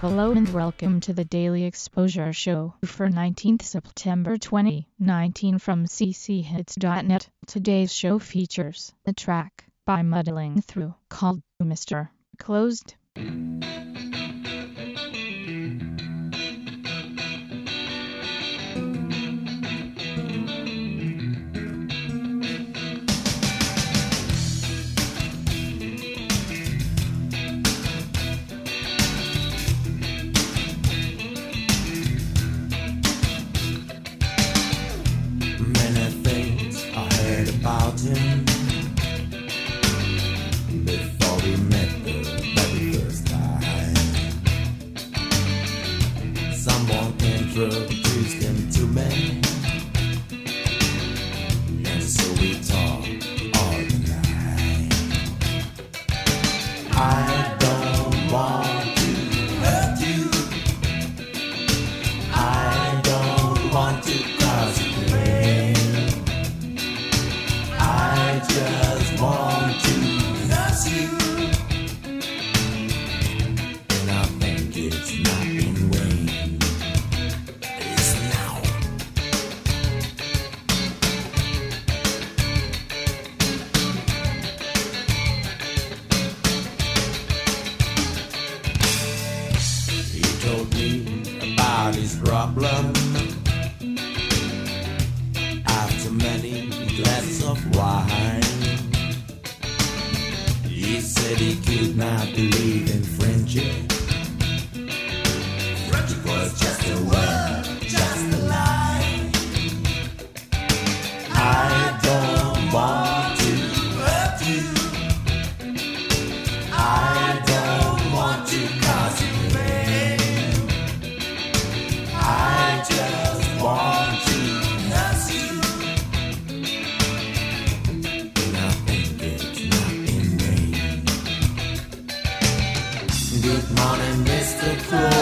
Hello and welcome to the Daily Exposure Show for 19th September 2019 from cchits.net. Today's show features the track by Muddling Through called Mr. Closed. About his problem after many glasses of wine. He said he could not believe in friendship. Friendship Good morning, Mr. Close.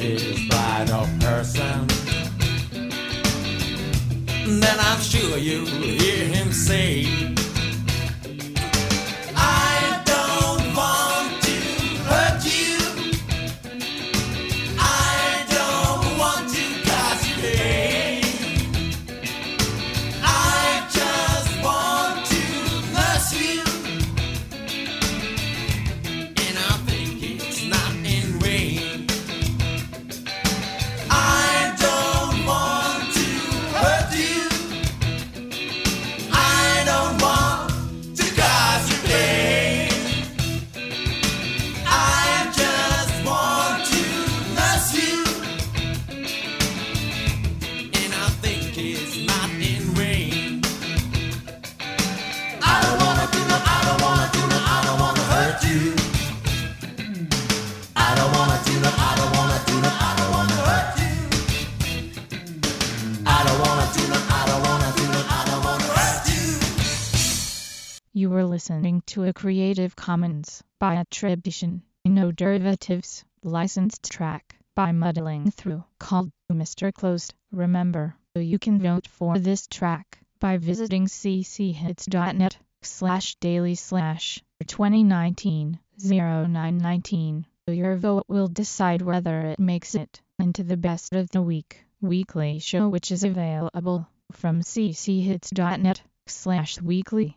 His right of person, then I'm sure you'll hear him say, were listening to a Creative Commons by attribution, no derivatives, licensed track by Muddling Through called Mr. Closed. Remember, you can vote for this track by visiting cchits.net slash daily slash 2019 0919. Your vote will decide whether it makes it into the best of the week weekly show which is available from cchits.net slash weekly.